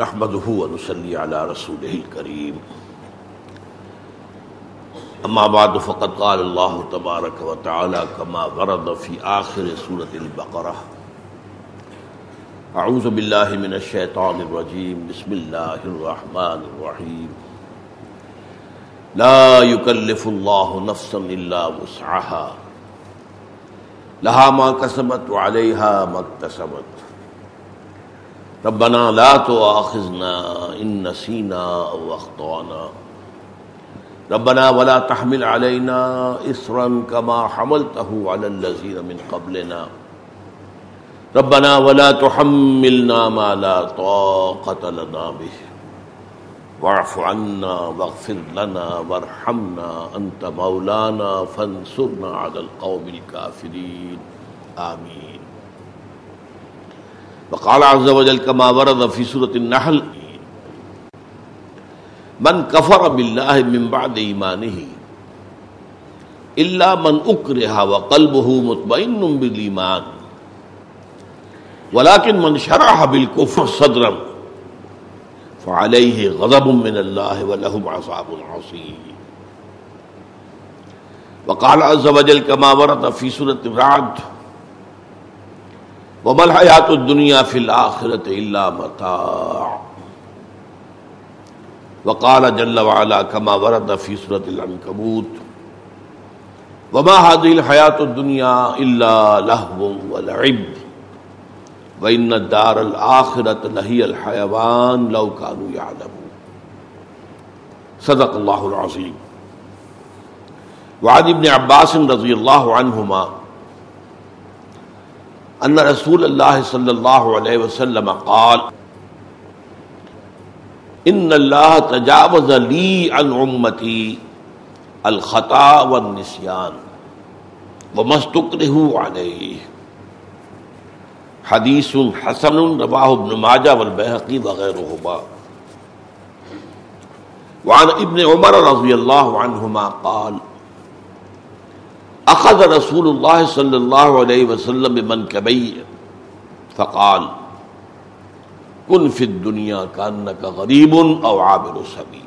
نحمده ونصلي على رسوله الكريم. أما بعد، فقد قال الله تبارك وتعالى كما ورد في آخر سورة البقرة. أعوذ بالله من الشيطان الرجيم. بسم الله الرحمن الرحيم. لا يكلف الله نفسا إلا وسعها. لها ما كسبت وعليها ما اكتسبت. ربنا لا تؤاخذنا إن نسينا أو أخطأنا. ربنا ولا تحمل علينا إسرا كما حملته على الذين من قبلنا. ربنا ولا تحملنا ما لا طاقة لنا به. واعف عنا واغفر لنا وارحمنا أنت مولانا فانصرنا على القوم الكافرين. آمين. وقال عز وجل كما ورد في سورة النحل، من كفر بالله من بعد إيمانه إلا من أكره وقلبه مطمئن بالإيمان، ولكن من شرح بالكفر صدرا فعليه غضب من الله ولهم عذاب عظيم. وقال عز وجل كما ورد في سورة الرعد وما الحياة الدنيا في الآخرة إلا متاع. وقال جل وعلا كما ورد في سورة العنكبوت وما هذه الحياة الدنيا إلا لهو ولعب. وإن الدار الآخرة لهي الحيوان لو كانوا يعلمون. صدق الله العظيم وعن ابن عباس رضي الله عنهما ان رسول اللہ صلی اللہ علیہ وسلم قال، ان اللہ تجاوز لی عن امتی الخطا والنسیان ومستقرہ علیہ. حدیث حسن رواہ ابن ماجہ والبحقی وغیرہما. وعن ابن عمر رضی اللہ عنہما قال اخذ رسول اللہ صلی اللہ علیہ وسلم من کبئی فقال کن فی الدنیا کانک غریب او عابر سبی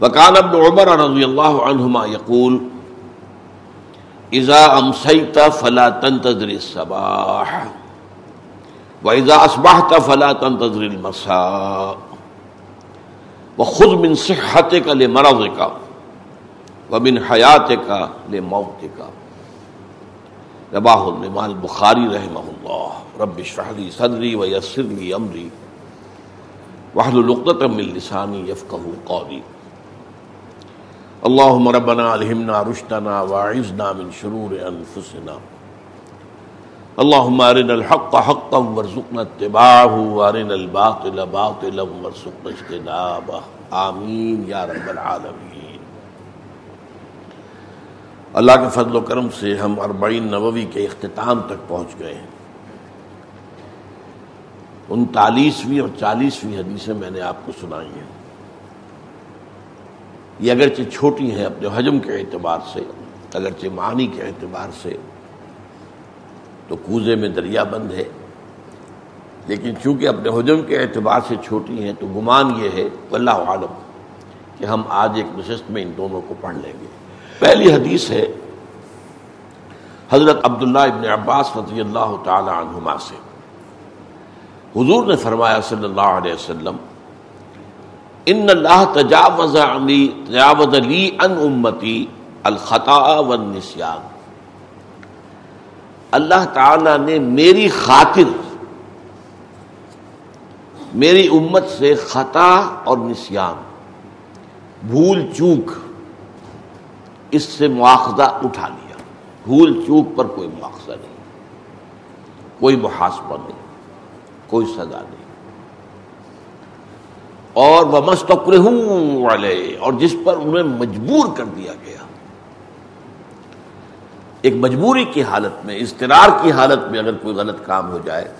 وکان ابن عمر رضی اللہ عنہما یقول اذا امسیت فلا تنتظر الصباح واذا اصبحت فلا تنتظر المساء، وخذ من صحتك لمرضك. ومن حیات کا لے موت کا رباہ الامام البخاری رحمہ اللہ۔ رب اشرح صدری ويسر لي امری۔ واحلل عقدة من لسانی يفقهوا قولي اللهم ربنا الهمنا رشدنا واعذنا من شرور انفسنا۔ اللهم ارنا الحق حقا وارزقنا اتباعه وارنا الباطل باطلا وارزقنا اجتنابه۔ آمین یا رب العالمین۔ اللہ کے فضل و کرم سے ہم اربعین نووی کے اختتام تک پہنچ گئے ہیں۔ انتالیسویں اور چالیسویں حدیثیں میں نے آپ کو سنائی ہیں۔ یہ اگرچہ چھوٹی ہیں اپنے حجم کے اعتبار سے، اگرچہ معنی کے اعتبار سے، تو کوزے میں دریا بند ہے۔ لیکن چونکہ اپنے حجم کے اعتبار سے چھوٹی ہیں، تو گمان یہ ہے اللہ عالم کہ ہم آج ایک نشست میں ان دونوں کو پڑھ لیں گے۔ پہلی حدیث ہے حضرت عبداللہ ابن عباس رضی اللہ تعالی عنہما سے۔ حضور نے فرمایا صلی اللہ علیہ وسلم، ان اللہ تجاوز علی تجاوز لی ان امتی الخطا والنسیان. اللہ تعالی نے میری خاطر، میری امت سے خطا اور نسیان، بھول چوک اس سے مواخذہ اٹھا لیا۔ بھول چوک پر کوئی مواخذہ نہیں۔ کوئی محاسبہ نہیں۔ کوئی سزا نہیں۔ اور وہ مستقر والے اور جس پر انہیں مجبور کر دیا گیا۔ ایک مجبوری کی حالت میں استرار کی حالت میں اگر کوئی غلط کام ہو جائے،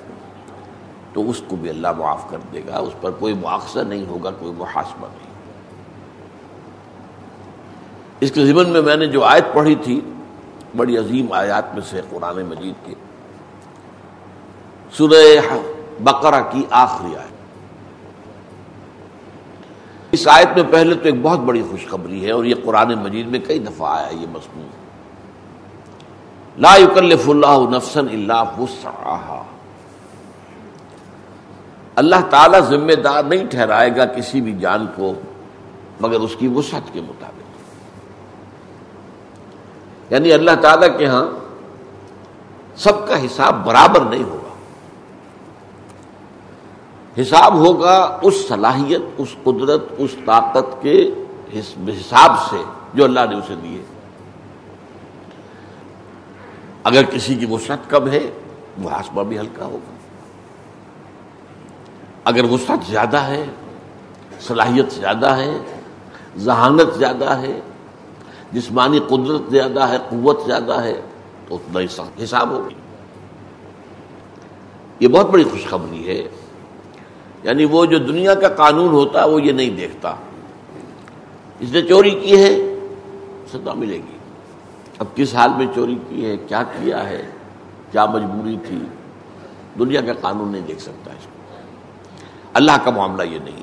تو اس کو بھی اللہ معاف کر دے گا۔ اس پر کوئی مواخذہ نہیں ہوگا، کوئی محاسبہ نہیں۔ اس کے ذمن میں میں نے جو آیت پڑھی تھی، بڑی عظیم آیات میں سے قرآن مجید کے سورہ بقرہ کی آخری آیت۔ اس آیت میں پہلے تو ایک بہت بڑی خوشخبری ہے اور یہ قرآن مجید میں کئی دفعہ آیا یہ مضمون۔ لا يكلف اللہ نفسن اللہ وسعها اللہ تعالی ذمہ دار نہیں ٹھہرائے گا کسی بھی جان کو مگر اس کی وسعت کے مطابق۔ یعنی اللہ تعالی کے ہاں سب کا حساب برابر نہیں ہوگا۔ حساب ہوگا اس صلاحیت، اس قدرت، اس طاقت کے حساب سے جو اللہ نے اسے دیے۔ اگر کسی کی وسعت کم ہے محاسبہ بھی ہلکا ہوگا۔ اگر وسعت زیادہ ہے، صلاحیت زیادہ ہے، ذہانت زیادہ ہے جسمانی قدرت زیادہ ہے، قوت زیادہ ہے، تو اتنا ہی حساب ہوگی یہ بہت بڑی خوشخبری ہے۔ یعنی وہ جو دنیا کا قانون ہوتا ہے، وہ یہ نہیں دیکھتا۔ اس نے چوری کی ہے، سزا ملے گی۔ اب کس حال میں چوری کی ہے، کیا کیا ہے، کیا مجبوری تھی، دنیا کا قانون نہیں دیکھ سکتا اس کو۔ اللہ کا معاملہ یہ نہیں۔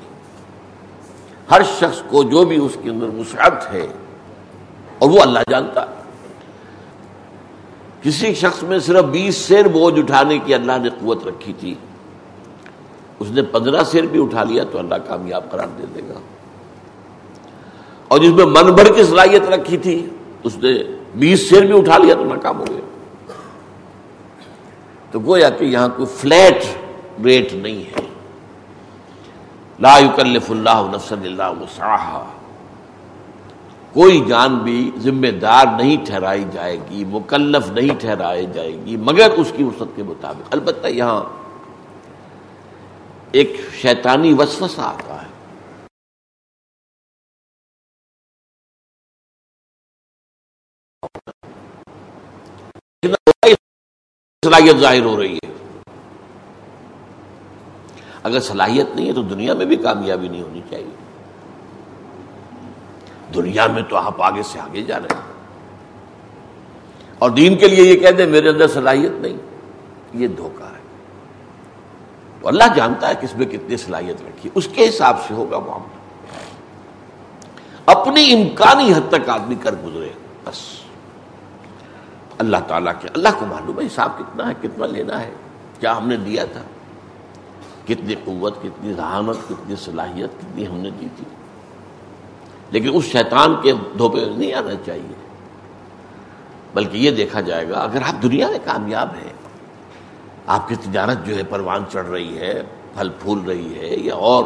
ہر شخص کو جو بھی اس کے اندر وسعت ہے اور وہ اللہ جانتا کسی شخص میں صرف بیس سیر بوجھ اٹھانے کی اللہ نے قوت رکھی تھی، اس نے پندرہ سیر بھی اٹھا لیا تو اللہ کامیاب قرار دے دے گا۔ اور جس میں من بھر کی صلاحیت رکھی تھی، اس نے بیس سیر بھی اٹھا لیا تو ناکام ہو گیا۔ تو گویا کہ یہاں کوئی فلیٹ ریٹ نہیں ہے۔ لا یکلف اللہ نفسن اللہ وسعها کوئی جان بھی ذمہ دار نہیں ٹھہرائی جائے گی، مکلف نہیں ٹھہرائی جائے گی، مگر اس کی وسط کے مطابق۔ البتہ یہاں ایک شیطانی وسوسہ آتا ہے۔ صلاحیت ظاہر ہو رہی ہے۔ اگر صلاحیت نہیں ہے تو دنیا میں بھی کامیابی نہیں ہونی چاہیے۔ دنیا میں تو آپ آگے سے آگے جا رہے ہیں۔ اور دین کے لیے یہ کہہ دیں، میرے اندر صلاحیت نہیں۔ یہ دھوکہ ہے۔ تو اللہ جانتا ہے کس میں کتنی صلاحیت رکھی۔ اس کے حساب سے ہوگا معاملہ۔ اپنی امکانی حد تک آدمی کر گزرے۔ بس۔ اللہ تعالیٰ کے، اللہ کو معلوم ہے حساب کتنا ہے، کتنا لینا ہے، کیا ہم نے دیا تھا؟ کتنی قوت، کتنی ذہانت کتنی صلاحیت، کتنی ہم نے دی تھی۔ لیکن اس شیطان کے دھوپے نہیں آنا چاہیے۔ بلکہ یہ دیکھا جائے گا، اگر آپ دنیا میں کامیاب ہیں، آپ کی تجارت جو ہے پروان چڑھ رہی ہے، پھل پھول رہی ہے، یا اور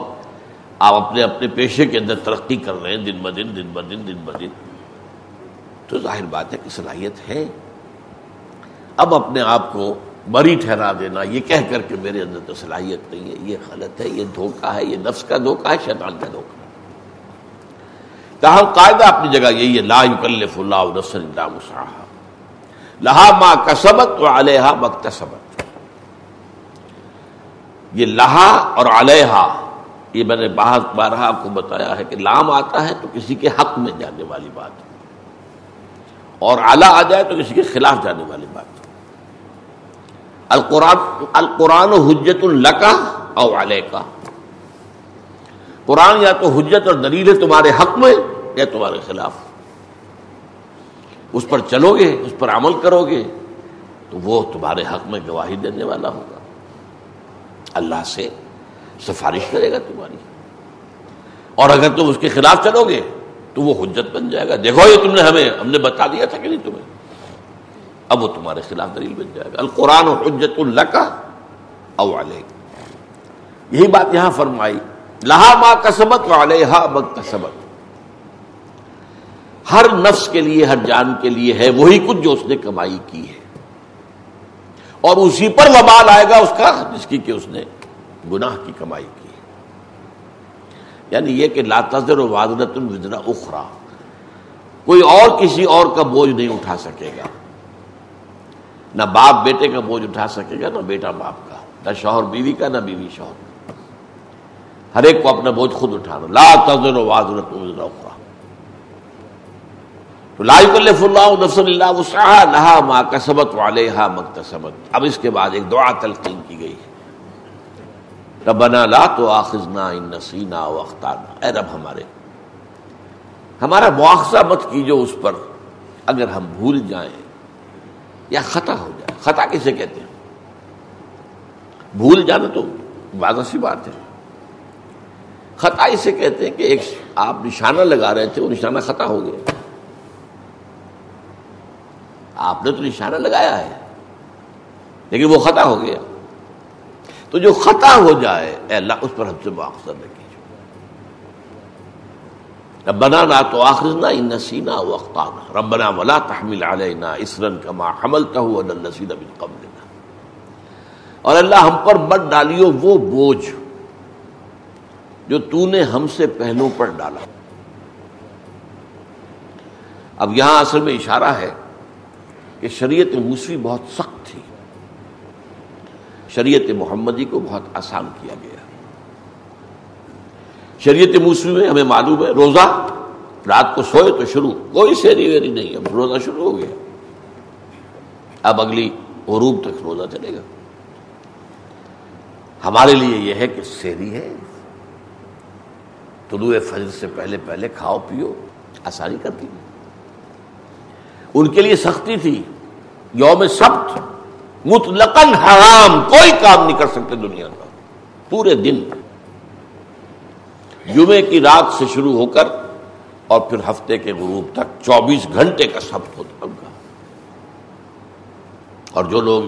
آپ اپنے اپنے پیشے کے اندر ترقی کر رہے ہیں، دن بدن دن بدن دن بدن تو ظاہر بات ہے کہ صلاحیت ہے۔ اب اپنے آپ کو بری ٹھہرا دینا، یہ کہہ کر کہ میرے اندر تو صلاحیت نہیں ہے، یہ غلط ہے، یہ دھوکہ ہے، یہ نفس کا دھوکہ ہے، شیطان کا دھوکہ تاہم قاعدہ اپنی جگہ یہی ہے، لا یکلف اللہ نفسا الا وسعها لہا ما کسبت و علیہا مکتسبت یہ لہا اور علیہا، یہ میں نے بہت بارہ آپ کو بتایا ہے کہ لام آتا ہے تو کسی کے حق میں جانے والی بات۔ اور اعلیٰ آ جائے تو کسی کے خلاف جانے والی بات۔ القرآن القرآن حجت القا اور علیہ کا قرآن یا تو حجت اور دلیل ہے تمہارے حق میں یا تمہارے خلاف۔ اس پر چلو گے اس پر عمل کرو گے تو وہ تمہارے حق میں گواہی دینے والا ہوگا۔ اللہ سے سفارش کرے گا تمہاری۔ اور اگر تم اس کے خلاف چلو گے تو وہ حجت بن جائے گا۔ دیکھو، یہ تم نے ہمیں ہم نے بتا دیا تھا کہ نہیں تمہیں۔ اب وہ تمہارے خلاف دلیل بن جائے گا۔ القرآن حجت اللہ کا علیہ یہی بات یہاں فرمائی۔ لہا ما کسبت علیہ مکتسبت ہر نفس کے لیے، ہر جان کے لیے ہے، وہی کچھ جو اس نے کمائی کی ہے۔ اور اسی پر وبال آئے گا اس کا، جس کی کہ اس نے گناہ کی کمائی کی۔ ہے یعنی یہ کہ لاتذر و وادرت الوزرا اخرا کوئی اور کسی اور کا بوجھ نہیں اٹھا سکے گا۔ نہ باپ بیٹے کا بوجھ اٹھا سکے گا، نہ بیٹا باپ کا۔ نہ شوہر بیوی کا، نہ بیوی شوہر۔ ہر ایک کو اپنا بوجھ خود اٹھانا۔ لا تذر و وادرت الوزرا تو لا یکلف اللہ نفس اللہ وسعها لها ما کسبت وعليها مکتسبت اب اس کے بعد ایک دعا تلقین کی گئی۔ ہے ربنا لا تؤاخذنا ان نسینا او اخطانا۔ اے رب ہمارے، ہمارا مواخذہ مت کیجو اس پر۔ اگر ہم بھول جائیں یا خطا ہو جائے۔ خطا کسے کہتے ہیں؟ بھول جانا تو واضح سی بات ہے۔ خطا اسے کہتے ہیں کہ ایک آپ نشانہ لگا رہے تھے، وہ نشانہ خطا ہو گیا۔ آپ نے تو نشانہ لگایا ہے، لیکن وہ خطا ہو گیا۔ تو جو خطا ہو جائے، اے اللہ، اس پر ہم سے مواخذہ نہ کیجیے۔ ربنا لا تو آخرنا ان نسینا وقتانا ربنا ولا تحمل علینا اسرن کما حملتہ علی الذین من قبلنا۔ اور اللہ ہم پر مت ڈالیو، وہ بوجھ۔ جو تو نے ہم سے پہلوں پر ڈالا۔ اب یہاں اصل میں اشارہ ہے کہ شریعت موسوی بہت سخت تھی۔ شریعت محمدی کو بہت آسان کیا گیا۔ شریعت موسوی میں ہمیں معلوم ہے روزہ، رات کو سوئے تو شروع، کوئی سیری ویری نہیں، اب روزہ شروع ہو گیا۔ اب اگلی غروب تک روزہ چلے گا۔ ہمارے لیے یہ ہے کہ سیری ہے۔ طلوع فجر سے پہلے پہلے کھاؤ پیو، آسانی کرتی۔ ان کے لیے سختی تھی۔ یوم سبت، مطلقاً حرام، کوئی کام نہیں کر سکتے دنیا کا پورے دن۔ جمعے کی رات سے شروع ہو کر اور پھر ہفتے کے غروب تک چوبیس گھنٹے کا سبت ہوتا ان کا اور جو لوگ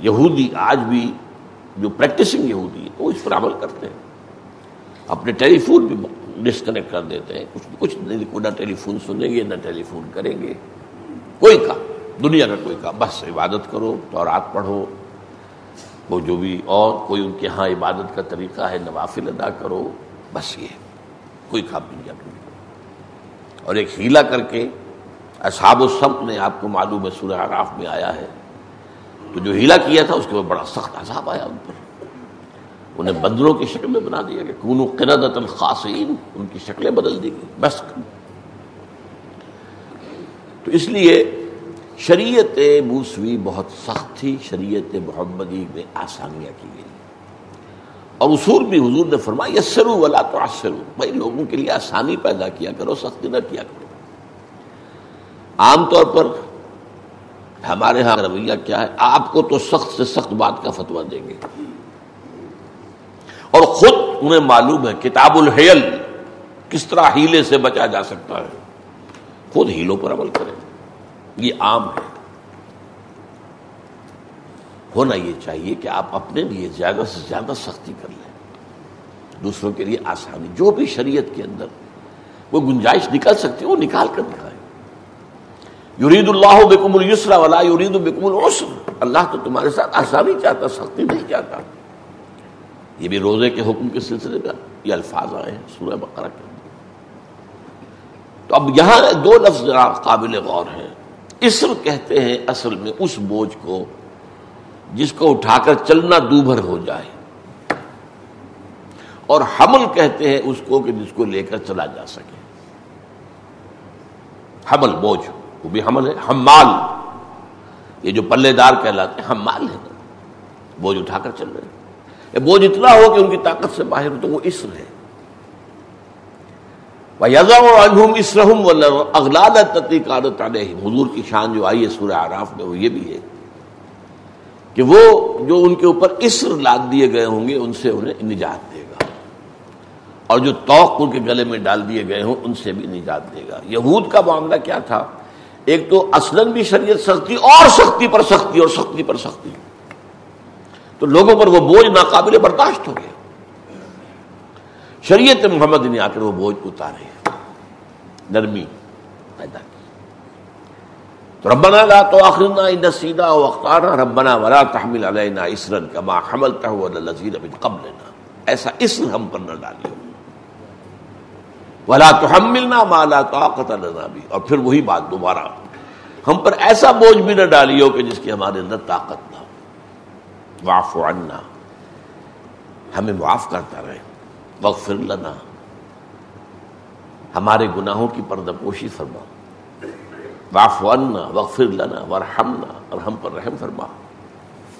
یہودی، آج بھی جو پریکٹسنگ یہودی ہے وہ اس پر عمل کرتے ہیں۔ اپنے ٹیلی فون بھی ڈسکنیکٹ کر دیتے ہیں۔ کچھ کچھ نہ ٹیلی فون سنیں گے، نہ ٹیلی فون کریں گے۔ کوئی کام، دنیا کا کوئی کام۔ بس عبادت کرو تو رات پڑھو۔ وہ جو بھی اور کوئی ان کے ہاں عبادت کا طریقہ ہے، نوافل ادا کرو۔ بس یہ کوئی کام دنیا کا اور ایک ہیلا کر کے اصحاب و سمت نے آپ کو معلوم ہے، سورہ عراف میں آیا ہے۔ تو جو ہیلا کیا تھا، اس کے بعد بڑا سخت عذاب آیا ان پر۔ انہیں بندروں کی شکل میں بنا دیا گیا کون قردت الخاصین ان کی شکلیں بدل دی گئی، بس۔ تو اس لیے شریعت موسوی بہت سخت تھی، شریعت محمدی میں آسانیاں کی گئی۔ اور اصول بھی حضور نے فرمایا، یسرو ولا تو آسرو بھائی لوگوں کے لیے آسانی پیدا کیا کرو، سختی نہ کیا کرو۔ عام طور پر ہمارے ہاں رویہ کیا ہے، آپ کو تو سخت سے سخت بات کا فتویٰ دیں گے۔ اور خود انہیں معلوم ہے کتاب الحیل کس طرح ہیلے سے بچا جا سکتا ہے۔ خود ہیلوں پر عمل کریں۔ یہ عام ہے۔ ہونا یہ چاہیے کہ آپ اپنے لیے زیادہ سے زیادہ سختی کر لیں۔ دوسروں کے لیے آسانی، جو بھی شریعت کے اندر وہ گنجائش نکل سکتی ہے، وہ نکال کر دکھائے یورید اللہ بکم السرا والا یورید بکم العسر۔ اللہ تو تمہارے ساتھ آسانی چاہتا، سختی نہیں چاہتا۔ یہ بھی روزے کے حکم کے سلسلے میں یہ الفاظ آئے ہیں، سورہ بقرہ کے تو اب یہاں دو لفظ قابل غور ہیں۔ اسر کہتے ہیں اصل میں اس بوجھ کو جس کو اٹھا کر چلنا دوبھر ہو جائے۔ اور حمل کہتے ہیں اس کو کہ جس کو لے کر چلا جا سکے۔ حمل، بوجھ، وہ بھی حمل ہے۔ حمال، یہ جو پلے دار کہلاتے ہیں، حمال ہے۔ بوجھ اٹھا کر چل رہے ہیں۔ بوجھ اتنا ہو کہ ان کی طاقت سے باہر ہو تو وہ اسر ہے۔ حضور کی شان جو آئی ہے سورہ آراف میں وہ یہ بھی ہے کہ وہ جو ان کے اوپر اسر لاد دیے گئے ہوں گے، ان سے انہیں نجات دے گا۔ اور جو توق ان کے گلے میں ڈال دیے گئے ہوں، ان سے بھی نجات دے گا۔ یہود کا معاملہ کیا تھا؟ ایک تو اصلاً بھی شریعت سختی اور سختی پر سختی اور سختی پر سختی۔ تو لوگوں پر وہ بوجھ ناقابل برداشت ہو گیا۔ شریعت محمد نے آ کر وہ بوجھ اتارے۔ نرمی پیدا کی۔ تو ربنا لا تو آخرنا ان سیدھا وقتارا ربنا ولا تحمل علینا اسرن کما حملتہ علی الذین من قبلنا۔ ایسا اسر ہم پر نہ ڈالیو۔ ولا تحملنا ما لا طاقت لنا بھی اور پھر وہی بات دوبارہ۔ ہم پر ایسا بوجھ بھی نہ ڈالیو کہ جس کی ہمارے اندر طاقت نہ ہو۔ واف عنا. ہمیں معاف کرتا رہے وغفر لنا. ہمارے گناہوں کی پردہ پوشی فرما. واف عنا وغفر لنا ورحمنا اور ہم پر رحم فرما.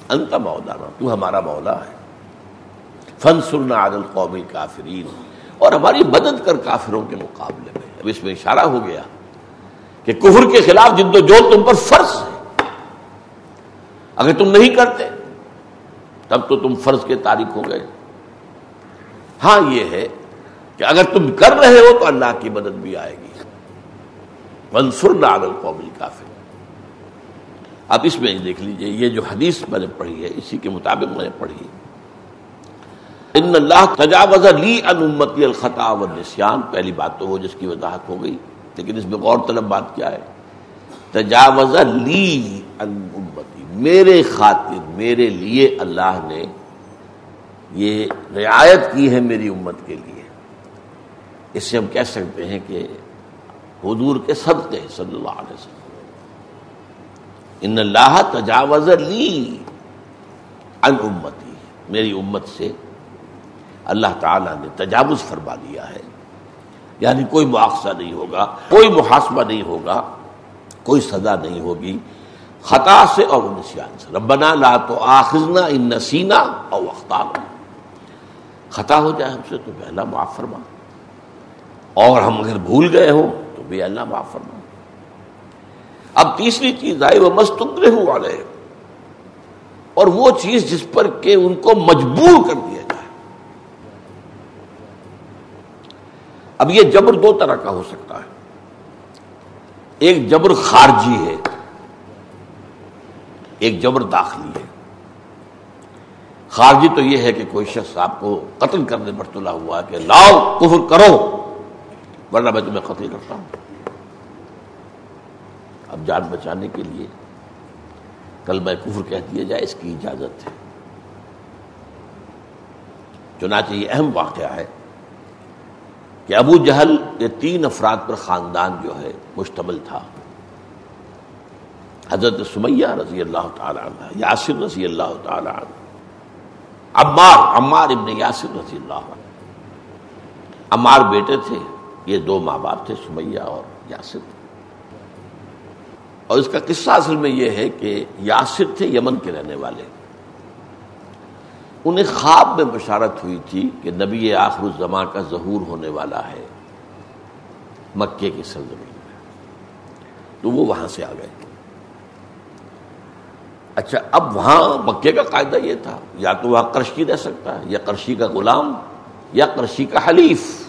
انت مولانا، تو ہمارا مولا ہے. فن سننا عادل قومی کافرین اور ہماری مدد کر کافروں کے مقابلے میں. اب اس میں اشارہ ہو گیا کہ کفر کے خلاف جد و جو تم پر فرض ہے. اگر تم نہیں کرتے تب تو تم فرض کے تاریخ ہو گئے۔ ہاں یہ ہے کہ اگر تم کر رہے ہو تو اللہ کی مدد بھی آئے گی۔ منصور عادل قومی کافر اب اس میں دیکھ لیجیے، یہ جو حدیث میں نے پڑھی ہے، اسی کے مطابق میں نے پڑھی ان اللہ تجاوز لی ان امتی الخطا و نسیان پہلی بات تو ہو جس کی وضاحت ہو گئی، لیکن اس میں غور طلب بات کیا ہے؟ تجاوز لی ان امتی میرے خاطر، میرے لیے اللہ نے یہ رعایت کی ہے میری امت کے لیے۔ اس سے ہم کہہ سکتے ہیں کہ حضور کے صدقے، صلی اللہ علیہ وسلم۔ ان اللہ تجاوز لی ان امتی۔ میری امت سے اللہ تعالیٰ نے تجاوز فرما دیا ہے۔ یعنی کوئی مواخذہ نہیں ہوگا، کوئی محاسبہ نہیں ہوگا، کوئی سزا نہیں ہوگی۔ خطا سے اور نسیان سے. ربنا لا تو آخذنا ان نسینا اور اختار خطا ہو جائے ہم سے تو پہلا معاف فرما. اور ہم اگر بھول گئے ہوں تو بھی اللہ معاف فرما. اب تیسری چیز آئی، وہ مستقر والے اور وہ چیز جس پر کہ ان کو مجبور کر دیا جائے. اب یہ جبر دو طرح کا ہو سکتا ہے. ایک جبر خارجی ہے ایک جبر داخلی ہے۔ خارجی تو یہ ہے کہ کوئی شخص آپ کو قتل کرنے پر تلا ہوا کہ لاؤ، کفر کرو، ورنہ میں تمہیں قتل کرتا ہوں۔ اب جان بچانے کے لیے کل میں کفر کہہ دیا جائے، اس کی اجازت ہے۔ چنانچہ یہ اہم واقعہ ہے کہ ابو جہل یہ تین افراد پر خاندان جو ہے مشتمل تھا۔ حضرت سمیہ رضی اللہ تعالیٰ عنہ، یاسر رضی اللہ تعالیٰ عنہ، عمار عمار ابن یاسر رضی اللہ عنہ۔ عمار بیٹے تھے، یہ دو ماں باپ تھے، سمیہ اور یاسر۔ اور اس کا قصہ اصل میں یہ ہے کہ یاسر تھے یمن کے رہنے والے۔ انہیں خواب میں بشارت ہوئی تھی کہ نبی آخر الزماں کا ظہور ہونے والا ہے مکے کی سرزمین میں۔ تو وہ وہاں سے آ گئے۔ اچھا اب وہاں مکے کا قاعدہ یہ تھا، یا تو وہاں کرشی رہ سکتا ہے، یا کرشی کا غلام، یا کرشی کا حلیف۔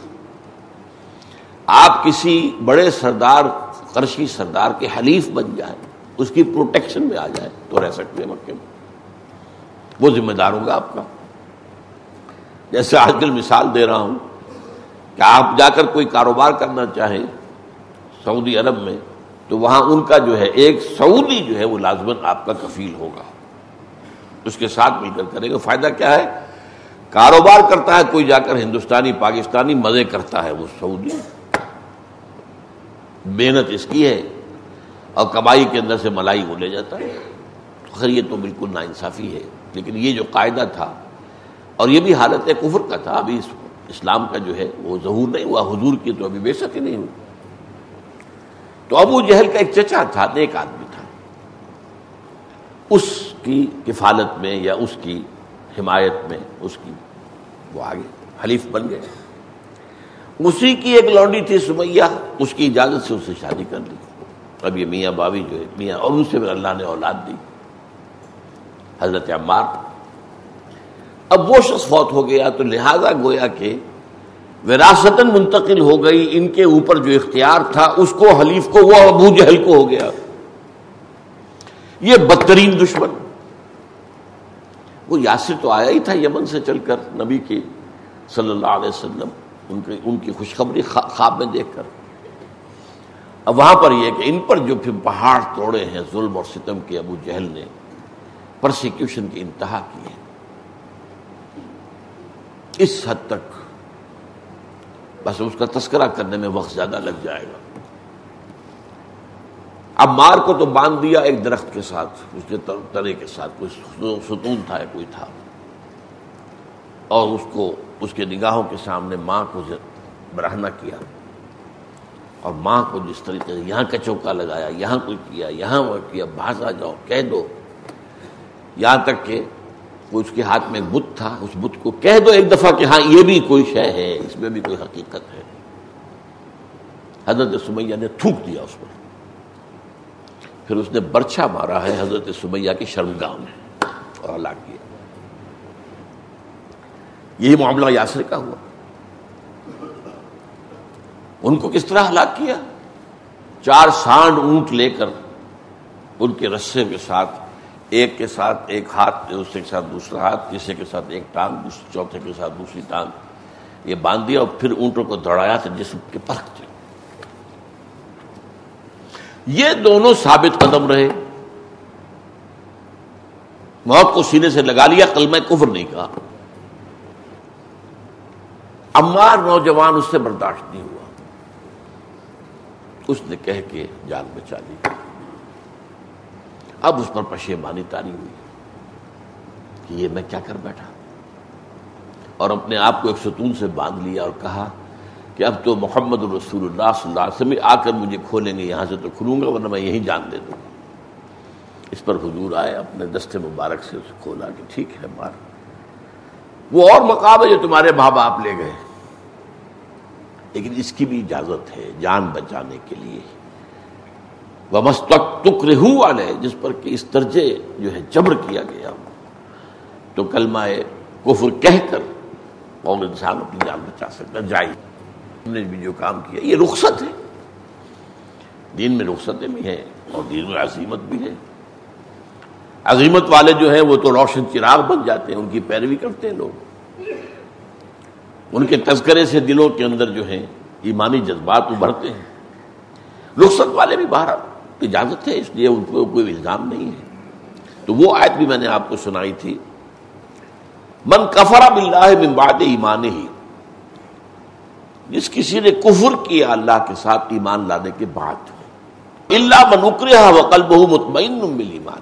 آپ کسی بڑے سردار کرشی سردار کے حلیف بن جائیں، اس کی پروٹیکشن میں آ جائے تو رہ سکتے ہیں مکے میں۔ وہ ذمہ دار ہوگا آپ کا۔ جیسے آج کل مثال دے رہا ہوں کہ آپ جا کر کوئی کاروبار کرنا چاہیں، سعودی عرب میں تو وہاں ان کا جو ہے، ایک سعودی جو ہے، وہ لازمن آپ کا کفیل ہوگا۔ اس کے ساتھ مل کر کرے گا۔ فائدہ کیا ہے؟ کاروبار کرتا ہے، کوئی جا کر ہندوستانی، پاکستانی مزے کرتا ہے وہ سعودی۔ محنت اس کی ہے۔ اور کمائی کے اندر سے ملائی وہ لے جاتا ہے۔ خیر، یہ تو بالکل نا انصافی ہے۔ لیکن یہ جو قاعدہ تھا، اور یہ بھی حالت کفر کا تھا، ابھی اسلام کا جو ہے، وہ ظہور نہیں ہوا، حضور کی تو ابھی بے شک ہی نہیں ہوئی تو ابو جہل کا ایک چچا تھا، نیک آدمی تھا۔ اس کی کفالت میں یا اس کی حمایت میں اس کی وہ آگے حلیف بن گئے۔ اسی کی ایک لونڈی تھی سمیہ، اس کی اجازت سے اسے شادی کر لی۔ اب یہ میاں باوی جو ہے، میاں اور اس سے اللہ نے اولاد دی۔ حضرت عمار۔ اب وہ شخص فوت ہو گیا تو لہذا گویا کہ وراثتاً منتقل ہو گئی، ان کے اوپر جو اختیار تھا، اس کو، حلیف کو، وہ ابو جہل کو ہو گیا۔ یہ بدترین دشمن۔ وہ یاسر تو آیا ہی تھا یمن سے چل کر، نبی کے صلی اللہ علیہ وسلم۔ ان کی ان کی خوشخبری خواب میں دیکھ کر۔ اب وہاں پر یہ کہ ان پر جو پھر پہاڑ توڑے ہیں، ظلم اور ستم کے ابو جہل نے، پرسیکیوشن کی انتہا کی ہے۔ اس حد تک بس اس کا تذکرہ کرنے میں وقت زیادہ لگ جائے گا۔ اب مار کو تو باندھ دیا ایک درخت کے ساتھ، اس کے تنے کے ساتھ، کوئی ستون تھا کوئی تھا۔ اور اس کو، اس کے نگاہوں کے سامنے ماں کو برہنا کیا۔ اور ماں کو جس طریقے سے یہاں کچوکا لگایا، یہاں کوئی کیا، یہاں وہ کیا باز آ جاؤ، کہہ دو۔ یہاں تک کہ اس کے ہاتھ میں ایک بت تھا، اس بت کو کہہ دو ایک دفعہ کہ ہاں یہ بھی کوئی شے ہے، اس میں بھی کوئی حقیقت ہے۔ حضرت سمیہ نے تھوک دیا اس پر۔ پھر اس نے برچھا مارا ہے، حضرت سمیہ کی شرمگاہ میں اور ہلاک کیا۔ یہی معاملہ یاسر کا ہوا۔ ان کو کس طرح ہلاک کیا؟ چار سانڈ اونٹ لے کر ان کے رسے کے ساتھ ایک کے ساتھ ایک ہاتھ، دوسرے کے ساتھ دوسرا ہاتھ، تیسرے کے ساتھ ایک ٹانگ چوتھے کے ساتھ دوسری ٹانگ۔ یہ باندھ دیا اور پھر اونٹوں کو دوڑایا تو جسم کے پرکھ چلے۔ یہ دونوں ثابت قدم رہے۔ موت کو سینے سے لگا لیا، کل میں کفر نہیں کہا۔ امار نوجوان اس سے برداشت نہیں ہوا۔ اس نے کہہ کے جان بچا لی۔ اب اس پر پشیمانی تاری ہوئی کہ یہ میں کیا کر بیٹھا اور اپنے آپ کو ایک ستون سے باندھ لیا اور کہا کہ اب تو محمد الرسول اللہ صلی اللہ علیہ وسلم، آ کر مجھے کھولیں گے، یہاں سے تو کھلوں گا، ورنہ میں یہیں جان دے دوں۔ اس پر حضور آئے، اپنے دستے مبارک سے اسے کھولا کہ ٹھیک ہے، مار۔ وہ اور مقام ہے جو تمہارے ماں باپ لے گئے۔ لیکن اس کی بھی اجازت ہے جان بچانے کے لیے۔ وہ مستق والے جس پر کہ اس درجے جو ہے جبر کیا گیا۔ تو کلمہ کفر کہہ کر اور انسان اپنی جان بچا سکتا جائے ہم نے بھی جو کام کیا، یہ رخصت ہے۔ دین میں رخصتیں بھی ہیں اور دین میں عظیمت بھی ہے۔ عظیمت والے جو ہیں، وہ تو روشن چراغ بن جاتے ہیں، ان کی پیروی کرتے ہیں لوگ۔ ان کے تذکرے سے دلوں کے اندر جو ہیں، ایمانی جذبات ابھرتے ہیں۔ رخصت والے بھی باہر اجازت ہے، اس لیے ان کو کوئی الزام نہیں ہے۔ تو وہ آیت بھی میں نے آپ کو سنائی تھی۔ من کفرا بلّہ من بعد ایمان ہی جس کسی نے کفر کیا اللہ کے ساتھ ایمان لانے کے بعد۔ اللہ منکر وقل بہ مطمئن ایمان۔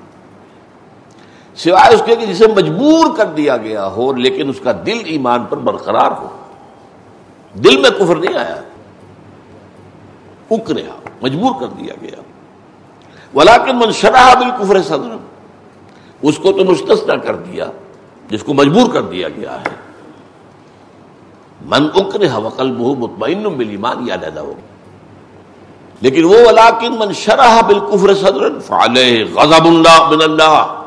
سوائے اس کے کہ جسے مجبور کر دیا گیا ہو، لیکن اس کا دل ایمان پر برقرار ہو۔ دل میں کفر نہیں آیا۔ اکریا مجبور کر دیا گیا۔ ولاکن من شرح بالکفر صدر اس کو تو مستثنا کر دیا، جس کو مجبور کر دیا گیا ہے۔ من اکر وقل بہ مطمئن بل یا لینا ہو۔ لیکن وہ ولاکن من شرح بالکفر صدر فعلہ غضب اللہ من اللہ۔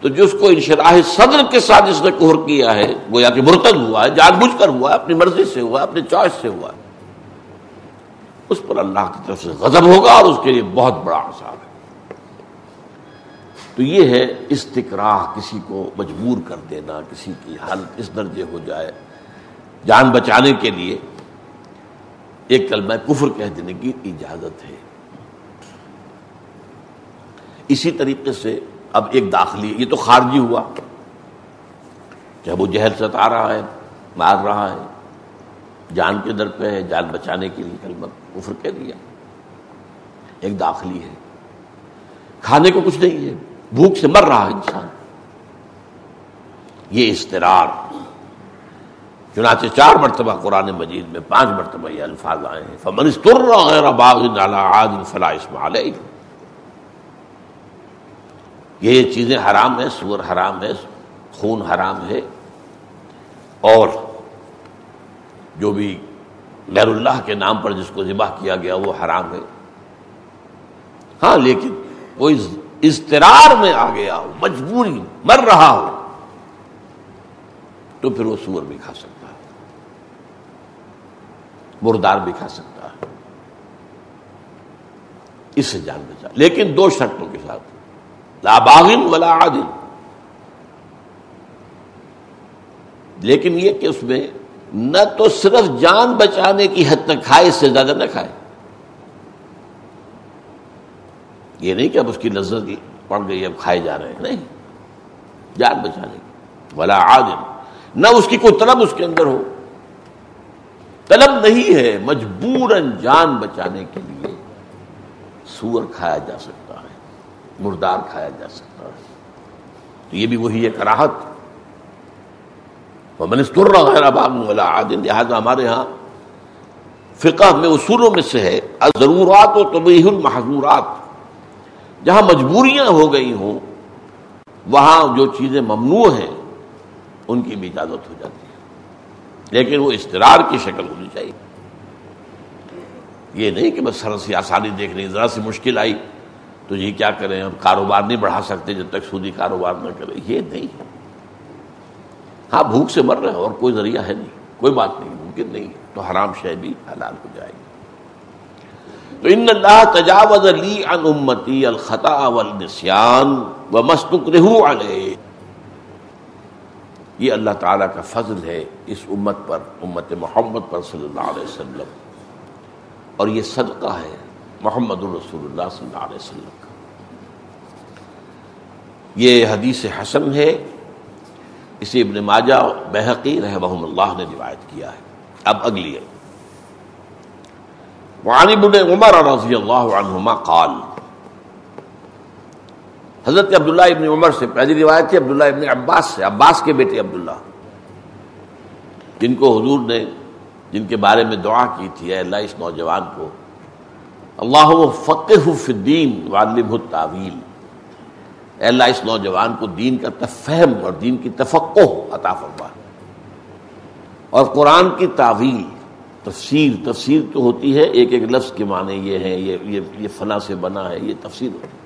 تو جس کو انشراح صدر کے ساتھ جس نے کفر کیا ہے وہ یا کہ مرتد ہوا ہے جان بوجھ کر ہوا ہے، اپنی مرضی سے ہوا ہے، اپنی چوائس سے ہوا ہے۔ اس پر اللہ کی طرف سے غضب ہوگا اور اس کے لیے بہت بڑا عذاب ہے۔ تو یہ ہے استقراہ کسی کو مجبور کر دینا، کسی کی حالت اس درجے ہو جائے۔ جان بچانے کے لیے ایک کلمہ کفر کہہ دینے کی اجازت ہے۔ اسی طریقے سے اب ایک داخلی، یہ تو خارجی ہوا۔ کہ وہ جہل ستا رہا ہے، مار رہا ہے۔ جان کے در پہ ہے، جان بچانے کے لیے کلمہ کفر کہہ دیا۔ ایک داخلی ہے۔ کھانے کو کچھ نہیں ہے۔ بھوک سے مر رہا ہے انسان۔ یہ استرار چنانچہ چار مرتبہ قرآن مجید میں پانچ مرتبہ یہ الفاظ آئے ہیں۔ فمن غیر باغ فلا یہ چیزیں حرام ہیں، سور حرام ہے، خون حرام ہے۔ اور جو بھی غیر اللہ کے نام پر جس کو ذبح کیا گیا وہ حرام ہے۔ ہاں لیکن کوئی اضطرار میں آ گیا ہو، مجبوری مر رہا ہو، تو پھر وہ سور بھی کھا سکتا ہے۔ مردار بھی کھا سکتا ہے۔ اس سے جان بچا۔ لیکن دو شرطوں کے ساتھ۔ لا باغن ولا عادل لیکن یہ کہ اس میں نہ تو صرف جان بچانے کی حد تک کھائے، اس سے زیادہ نہ کھائے۔ یہ نہیں کہ اب اس کی لذت پڑ گئی، اب کھائے جا رہے ہیں۔ نہیں۔ جان بچانے کی۔ بلا عادل۔ نہ اس کی کوئی طلب اس کے اندر ہو۔ طلب نہیں ہے مجبور جان بچانے کے لیے سور کھایا جا سکتا ہے، مردار کھایا جا سکتا ہے۔ تو یہ بھی وہی ہے کراہت غیر ولا عادل لہٰذا ہمارے ہاں فقہ میں اصولوں میں سے ہے ضرورات و طبی المحضورات جہاں مجبوریاں ہو گئی ہوں، وہاں جو چیزیں ممنوع ہیں، ان کی بھی اجازت ہو جاتی ہے۔ لیکن وہ استرار کی شکل ہونی چاہیے۔ یہ نہیں کہ بس سر سی آسانی دیکھ رہی ذرا سی مشکل آئی تو یہ کیا کریں، ہم کاروبار نہیں بڑھا سکتے جب تک سودی کاروبار نہ کریں یہ نہیں۔ ہاں بھوک سے مر رہے ہیں اور کوئی ذریعہ ہے نہیں، کوئی بات نہیں، ممکن نہیں تو حرام شہ بھی حلال ہو جائے گی۔ تو ان اللہ تجاوز لی ان امتی الخطا والنسیان و علیہ۔ یہ اللہ تعالیٰ کا فضل ہے اس امت پر، امت محمد پر صلی اللہ علیہ وسلم۔ اور یہ صدقہ ہے محمد الرسول اللہ صلی اللہ علیہ وسلم کا۔ یہ حدیث حسن ہے۔ اسے ابن ماجہ بحقی رحمہ اللہ نے روایت کیا ہے۔ اب اگلی ہے۔ وعن ابن عمر رضی اللہ عنہما قال، حضرت عبداللہ ابن عمر سے پہلی روایت تھی، عبداللہ ابن عباس سے، عباس کے بیٹے عبداللہ، جن کو حضور نے، جن کے بارے میں دعا کی تھی، اے اللہ اس نوجوان کو اللہ فقہ فی الدین والم التاویل اے اللہ اس نوجوان کو دین کا تفہم اور دین کی تفقع عطا فرما۔ اور قرآن کی تعویل تفسیر تفسیر تو ہوتی ہے ایک ایک لفظ کے معنی یہ ہے یہ یہ, یہ فنا سے بنا ہے یہ تفسیر ہوتی ہے۔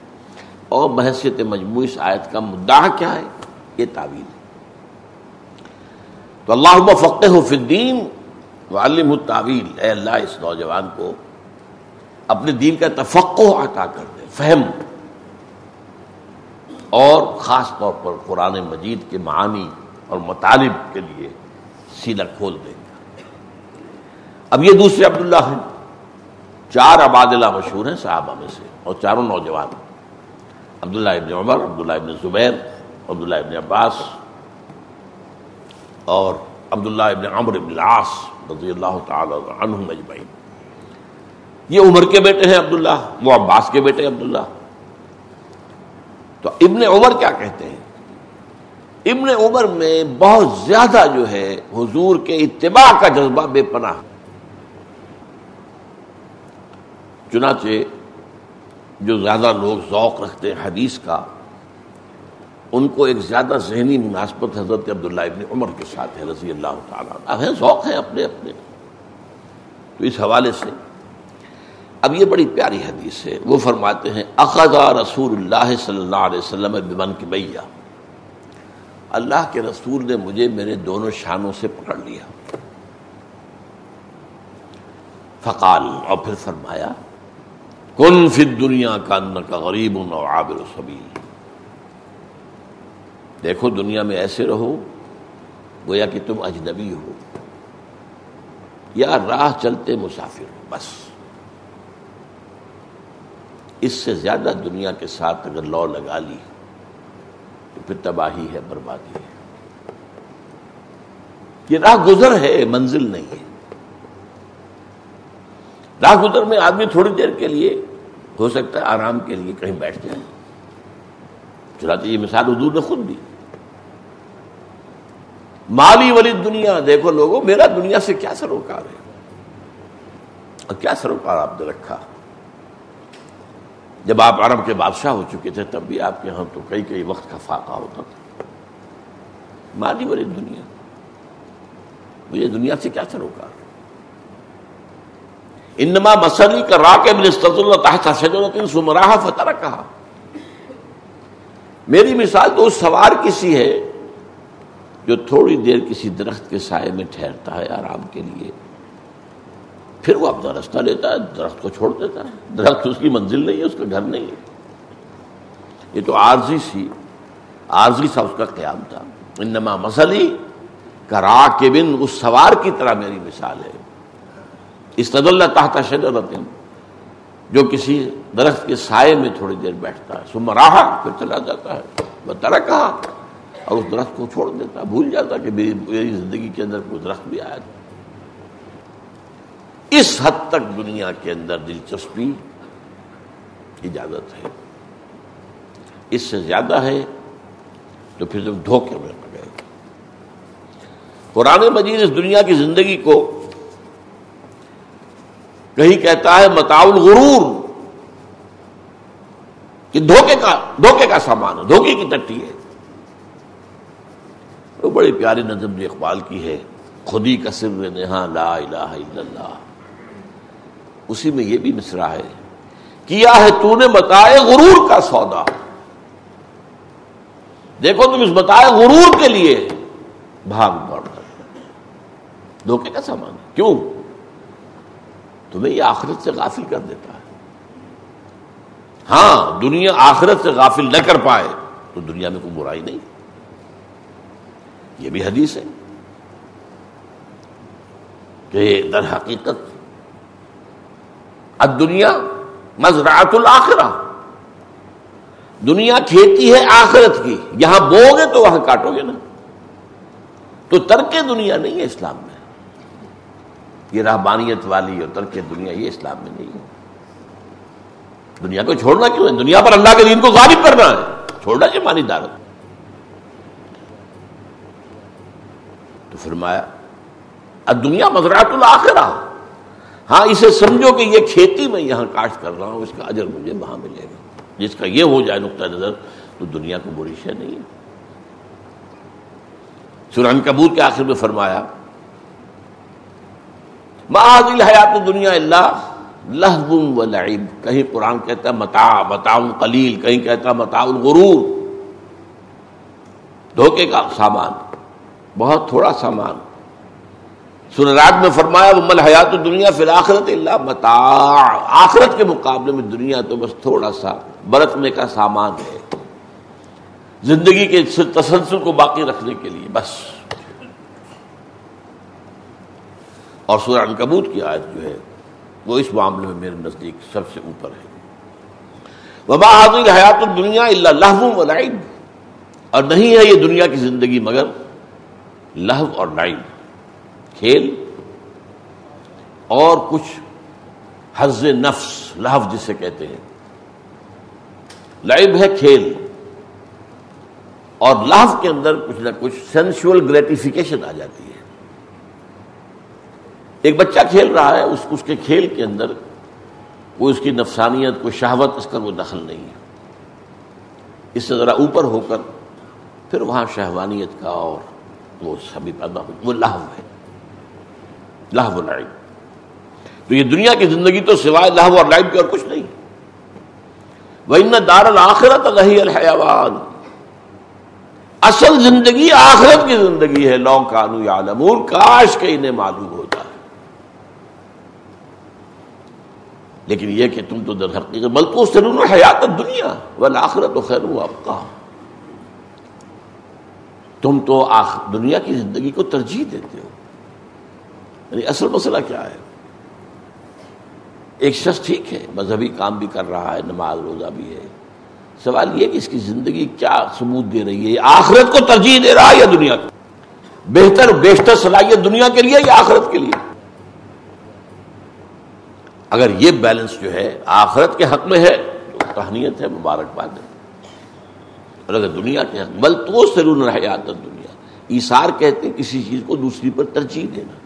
اور بحثیت مجموعی آیت کا مدعا کیا ہے؟ یہ تعویل۔ ہے تو اللہ فقہ و فدین والم التاویل اے اللہ اس نوجوان کو اپنے دین کا تفقع عطا کر دے فہم۔ اور خاص طور پر قرآن مجید کے معانی اور مطالب کے لیے سیلا کھول دے اب یہ دوسرے عبداللہ ہیں۔ چار عبادلہ مشہور ہیں صحابہ میں سے اور چاروں نوجوان۔ عبداللہ ابن عمر، عبداللہ ابن زبیر، عبداللہ ابن عباس اور عبداللہ ابن عمر ابن العاص رضی اللہ تعالی عنہ مجمعین یہ عمر کے بیٹے ہیں عبداللہ، وہ عباس کے بیٹے عبداللہ۔ تو ابن عمر کیا کہتے ہیں؟ ابن عمر میں بہت زیادہ جو ہے حضور کے اتباع کا جذبہ بے پناہ۔ چنانچہ جو زیادہ لوگ ذوق رکھتے ہیں حدیث کا، ان کو ایک زیادہ ذہنی مناسبت حضرت عبداللہ ابن عمر کے ساتھ ہے، رضی اللہ تعالیٰ اب ہے ذوق ہے اپنے اپنے۔ تو اس حوالے سے اب یہ بڑی پیاری حدیث ہے۔ وہ فرماتے ہیں، اخذا رسول اللہ صلی اللہ علیہ وسلم بمن کی اللہ کے رسول نے مجھے میرے دونوں شانوں سے پکڑ لیا۔ فقال، اور پھر فرمایا، کن فی دنیا کا ان کا غریب و عابر سبیل دیکھو، دنیا میں ایسے رہو، گویا کہ تم اجنبی ہو۔ یا راہ چلتے مسافر ہو، بس۔ اس سے زیادہ دنیا کے ساتھ اگر لو لگا لی تو پھر تباہی ہے، بربادی ہے۔ یہ راہ گزر ہے منزل نہیں ہے۔ راہ گزر میں آدمی تھوڑی دیر کے لیے ہو سکتا ہے، آرام کے لیے کہیں بیٹھ جائے۔ چنانچہ یہ مثال حضور نے خود دی۔ مالی والی دنیا، دیکھو لوگوں، میرا دنیا سے کیا سروکار ہے؟ اور کیا سروکار آپ نے رکھا؟ جب آپ عرب کے بادشاہ ہو چکے تھے، تب بھی آپ کے ہاں تو کئی کئی وقت کا فاقہ ہوتا تھا۔ مالی والی دنیا۔ مجھے دنیا سے کیا سروکار انما مسلی کا راک سمراہ فتح کہا میری مثال تو اس سوار کسی ہے جو تھوڑی دیر کسی درخت کے سائے میں ٹھہرتا ہے آرام کے لیے۔ پھر وہ اپنا رستہ لیتا ہے، درخت کو چھوڑ دیتا ہے۔ درخت اس کی منزل نہیں ہے، اس کا گھر نہیں ہے۔ یہ تو عارضی سی، عارضی سا اس کا قیام تھا۔ انما مسلی کا را کے بن اس سوار کی طرح میری مثال ہے۔ استد اللہ تحت شجرت، جو کسی درخت کے سائے میں تھوڑی دیر بیٹھتا ہے۔ سم راہ پھر چلا جاتا ہے۔ وہ کہا اور اس درخت کو چھوڑ دیتا بھول جاتا کہ میری زندگی کے اندر کوئی درخت بھی آیا تھا اس حد تک دنیا کے اندر دلچسپی، اجازت ہے۔ اس سے زیادہ ہے تو پھر تم دھوکے میں پڑ گئے۔ قرآن مجید اس دنیا کی زندگی کو کہیں کہتا ہے متاؤ غرور کہ دھوکے کا دھوکے کا سامان ہے، دھوکے کی ٹٹی ہے۔ وہ بڑی پیاری نظم جو اقبال کی ہے، خودی کا سر نہا لا الہ الا اللہ۔ اسی میں یہ بھی مصرا ہے۔ کیا ہے تو نے بتائے غرور کا سودا۔ دیکھو تم اس بتائے غرور کے لیے بھاگ دوڑ کر۔ دھوکے کا سامان کیوں؟ تمہیں یہ آخرت سے غافل کر دیتا ہے۔ ہاں دنیا آخرت سے غافل نہ کر پائے تو دنیا میں کوئی برائی نہیں۔ یہ بھی حدیث ہے کہ در حقیقت دنیا مزرعت الآخرہ دنیا کھیتی ہے آخرت کی، یہاں بو گے تو وہاں کاٹو گے نا۔ تو ترک دنیا نہیں ہے اسلام میں۔ یہ رحبانیت والی اور ترک دنیا یہ اسلام میں نہیں ہے۔ دنیا کو چھوڑنا کیوں ہے؟ دنیا پر اللہ کے دین کو غالب کرنا ہے۔ چھوڑنا چاہیے مانی دارت تو فرمایا دنیا مزرعت الآخرہ ہاں اسے سمجھو کہ یہ کھیتی میں یہاں کاشت کر رہا ہوں، اس کا اجر مجھے وہاں ملے گا۔ جس کا یہ ہو جائے نقطۂ نظر، تو دنیا کو بری شے نہیں ہے۔ کبور کے آخر میں فرمایا معذل حیات دنیا اللہ لہو و لعب. کہیں قرآن کہتا ہے متا متا قلیل. کہیں کہتا ہے متا الغرور. دھوکے کا سامان، بہت تھوڑا سامان۔ سنرات میں فرمایا وہ مل حیات دنیا پھر آخرت اللہ متا آخرت کے مقابلے میں دنیا تو بس تھوڑا سا برتنے کا سامان ہے۔ زندگی کے تسلسل کو باقی رکھنے کے لیے بس۔ اور سورہ کبوت کی آیت جو ہے، وہ اس معاملے میں میرے نزدیک سب سے اوپر ہے۔ وبا حاضر حیات دنیا اللہ لہو و لائب اور نہیں ہے یہ دنیا کی زندگی مگر لہو اور لائب کھیل اور کچھ حز نفس، لہو جسے کہتے ہیں۔ لائب ہے کھیل۔ اور لہو کے اندر کچھ نہ کچھ سینسل گریٹیفیکیشن آ جاتی ہے۔ ایک بچہ کھیل رہا ہے، اس اس کے کھیل کے اندر کوئی اس کی نفسانیت کوئی شہوت، اس کا وہ دخل نہیں ہے۔ اس سے ذرا اوپر ہو کر پھر وہاں شہوانیت کا اور وہ سبھی پیدا ہو وہ لہو ہے۔ لہو لائب تو یہ دنیا کی زندگی تو سوائے لہو اور لائب کے اور کچھ نہیں۔ وہ دار الآخرت رہی الحیوان اصل زندگی آخرت کی زندگی ہے، لو کانو یا کاش کے انہیں معلوم ہو جائے لیکن یہ کہ تم تو در حقیقت بلکہ سرون حیات دنیا آخرت و خیر و ابقا۔ تم تو دنیا کی زندگی کو ترجیح دیتے ہو۔ یعنی اصل مسئلہ کیا ہے؟ ایک شخص ٹھیک ہے، مذہبی کام بھی کر رہا ہے، نماز، روزہ بھی ہے۔ سوال یہ کہ اس کی زندگی کیا ثبوت دے رہی ہے؟ آخرت کو ترجیح دے رہا ہے یا دنیا کو؟ بہتر، بیشتر صلاحیت دنیا کے لیے یا آخرت کے لیے؟ اگر یہ بیلنس جو ہے آخرت کے حق میں ہے، تو کہانیت ہے مبارکباد ہے۔ اور اگر دنیا کے حق، بل تو سرون حیات دنیا ایسار کہتے ہیں کسی چیز کو دوسری پر ترجیح دینا۔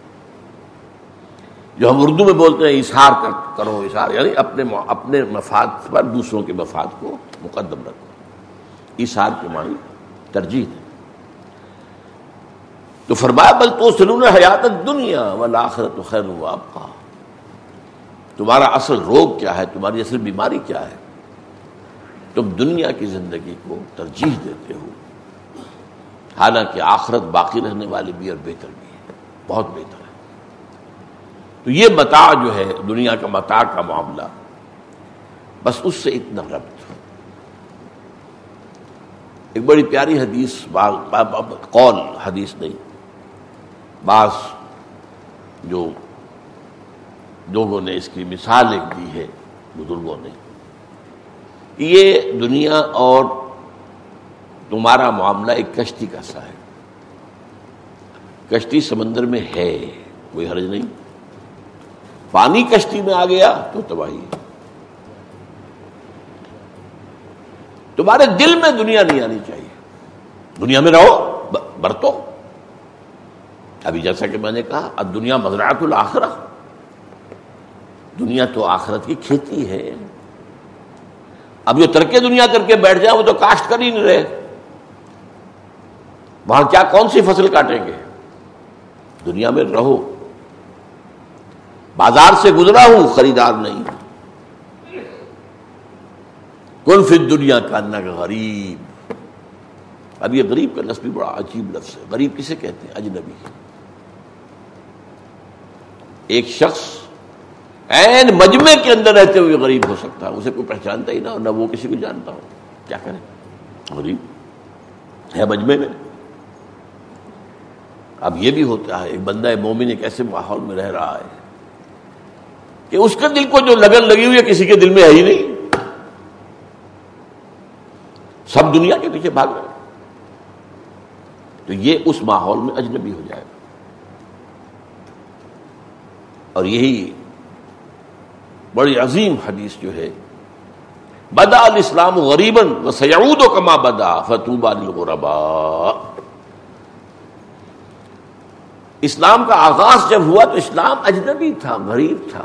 جو ہم اردو میں بولتے ہیں اشار کرو اشار یعنی اپنے اپنے مفاد پر دوسروں کے مفاد کو مقدم رکھو۔ اشار کے معنی ترجیح دے تو فرمایا، بل تو سلون حیات دنیا و خیر و آپ کا تمہارا اصل روگ کیا ہے؟ تمہاری اصل بیماری کیا ہے؟ تم دنیا کی زندگی کو ترجیح دیتے ہو۔ حالانکہ آخرت باقی رہنے والی بھی اور بہتر بھی ہے۔ بہت بہتر۔ تو یہ متا جو ہے، دنیا کا متا کا معاملہ۔ بس اس سے اتنا ربط۔ ایک بڑی پیاری حدیث قول حدیث نہیں۔ بعض جو لوگوں نے اس کی مثال ایک دی ہے، بزرگوں نے۔ یہ دنیا اور تمہارا معاملہ ایک کشتی کا سا ہے۔ کشتی سمندر میں ہے، کوئی حرج نہیں۔ پانی کشتی میں آ گیا تو تباہی تمہارے دل میں دنیا نہیں آنی چاہیے۔ دنیا میں رہو برتو۔ ابھی جیسا کہ میں نے کہا، اب دنیا مزرعت الآخرہ دنیا تو آخرت کی کھیتی ہے۔ اب جو ترکے دنیا کر کے بیٹھ جائیں، وہ تو کاشت کر ہی نہیں رہے۔ وہاں کیا کون سی فصل کاٹیں گے؟ دنیا میں رہو۔ بازار سے گزرا ہوں، خریدار نہیں۔ کل پھر دنیا کا نگ غریب۔ اب یہ غریب کا لفظ بھی بڑا عجیب لفظ ہے۔ غریب کسے کہتے ہیں؟ اجنبی۔ ایک شخص این مجمے کے اندر رہتے ہوئے غریب ہو سکتا ہے، اسے کوئی پہچانتا ہی نہ نہ وہ کسی کو جانتا ہو۔ کیا کریں؟ غریب۔ ہے مجمے میں۔ اب یہ بھی ہوتا ہے، ایک بندہ مومن ایک ایسے ماحول میں رہ رہا ہے۔ کہ اس کے دل کو جو لگن لگی ہوئی ہے کسی کے دل میں ہے ہی نہیں۔ سب دنیا کے پیچھے بھاگ رہے تو یہ اس ماحول میں اجنبی ہو جائے گا۔ اور یہی بڑی عظیم حدیث جو ہے، بدا الاسلام غریبن و سیعود و کما بدا فتوبہ للغربا اسلام کا آغاز جب ہوا تو اسلام اجنبی تھا، غریب تھا۔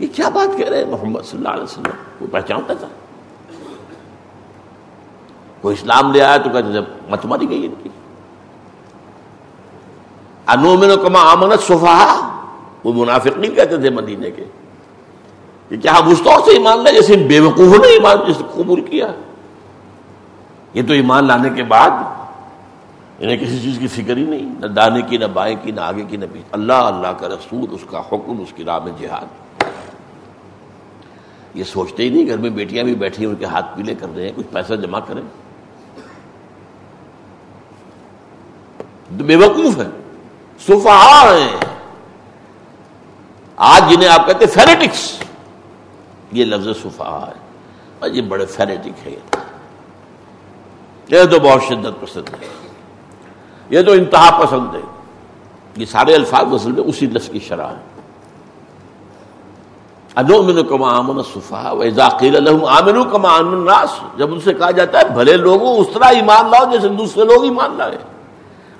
یہ کیا بات کہہ رہے ہیں؟ محمد صلی اللہ علیہ وسلم۔ کوئی پہچانتا تھا۔ کوئی اسلام لے آیا تو کہتے مت ماری گئی ان کی۔ انومن کما آمنت صفا وہ منافق نہیں کہتے تھے مدینے کے۔ کہ کیا ہم اس طور سے ایمان لائے جیسے بے وقوف نے ایمان جیسے قبول کیا۔ یہ تو ایمان لانے کے بعد انہیں کسی چیز کی فکر ہی نہیں، نہ دانے کی، نہ بائیں کی، نہ آگے کی، نہ پیچھے۔ اللہ اللہ کا رسول، اس کا حکم، اس کی راہ میں جہاد۔ یہ سوچتے ہی نہیں گھر میں بیٹیاں بھی بیٹھی ان کے ہاتھ پیلے کر رہے ہیں، کچھ پیسہ جمع کریں۔ بے وقوف ہے صفحا ہیں۔ آج جنہیں آپ کہتے فینیٹکس، یہ لفظ صفحا ہے۔ یہ بڑے فینیٹک ہے یہ تو بہت شدت پسند ہے۔ یہ تو انتہا پسند ہے۔ یہ سارے الفاظ اصل میں اسی لفظ کی شرح ہے انومن کما امن صفا و ذاکر آمن کما امن ناس جب ان سے کہا جاتا ہے بھلے لوگوں اس طرح ایمان لاؤ جیسے دوسرے لوگ ایمان لائے